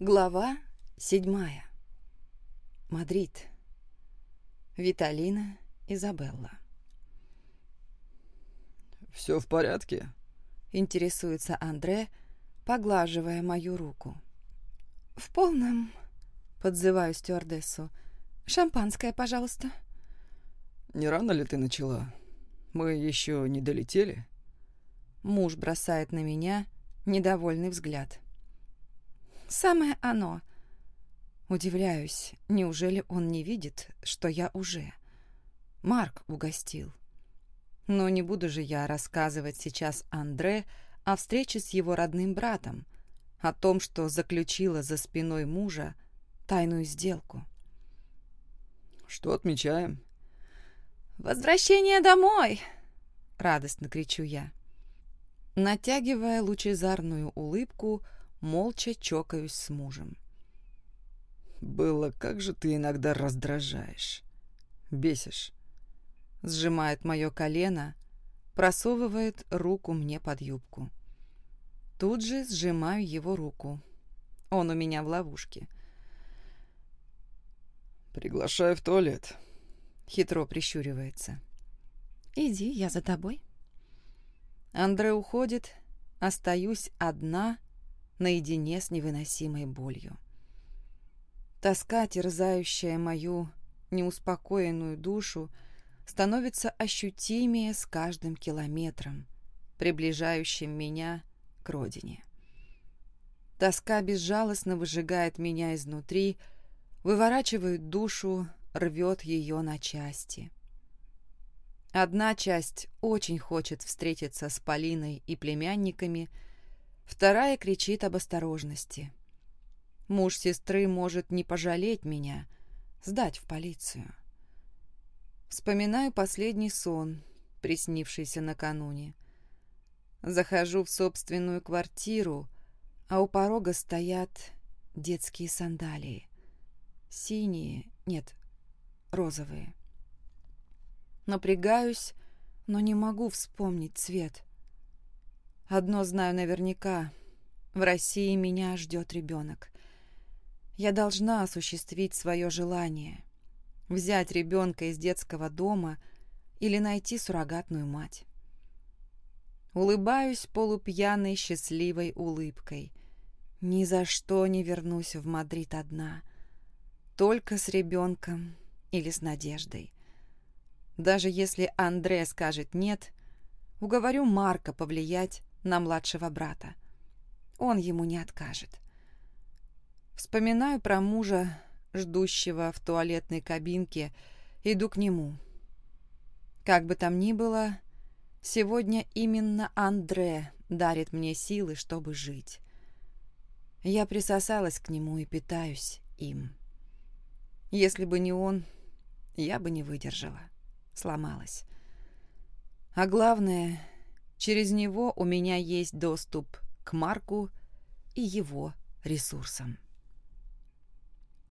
Глава седьмая. Мадрид. Виталина Изабелла. «Все в порядке?» — интересуется Андре, поглаживая мою руку. «В полном...» — подзываю стюардессу. «Шампанское, пожалуйста». «Не рано ли ты начала? Мы еще не долетели?» Муж бросает на меня недовольный взгляд. Самое оно. Удивляюсь, неужели он не видит, что я уже? Марк угостил. Но не буду же я рассказывать сейчас Андре о встрече с его родным братом, о том, что заключила за спиной мужа тайную сделку. «Что отмечаем?» «Возвращение домой!» — радостно кричу я. Натягивая лучезарную улыбку, молча чокаюсь с мужем. «Было, как же ты иногда раздражаешь. Бесишь». Сжимает мое колено, просовывает руку мне под юбку. Тут же сжимаю его руку. Он у меня в ловушке. «Приглашаю в туалет», — хитро прищуривается. «Иди, я за тобой». Андре уходит, остаюсь одна наедине с невыносимой болью. Тоска, терзающая мою неуспокоенную душу, становится ощутимее с каждым километром, приближающим меня к родине. Тоска безжалостно выжигает меня изнутри, выворачивает душу, рвет ее на части. Одна часть очень хочет встретиться с Полиной и племянниками – Вторая кричит об осторожности. Муж сестры может не пожалеть меня, сдать в полицию. Вспоминаю последний сон, приснившийся накануне. Захожу в собственную квартиру, а у порога стоят детские сандалии. Синие, нет, розовые. Напрягаюсь, но не могу вспомнить цвет. Одно знаю наверняка. В России меня ждет ребенок. Я должна осуществить свое желание. Взять ребенка из детского дома или найти суррогатную мать. Улыбаюсь полупьяной счастливой улыбкой. Ни за что не вернусь в Мадрид одна. Только с ребенком или с надеждой. Даже если Андре скажет «нет», уговорю Марка повлиять на младшего брата. Он ему не откажет. Вспоминаю про мужа, ждущего в туалетной кабинке, иду к нему. Как бы там ни было, сегодня именно Андре дарит мне силы, чтобы жить. Я присосалась к нему и питаюсь им. Если бы не он, я бы не выдержала, сломалась. А главное, Через него у меня есть доступ к Марку и его ресурсам.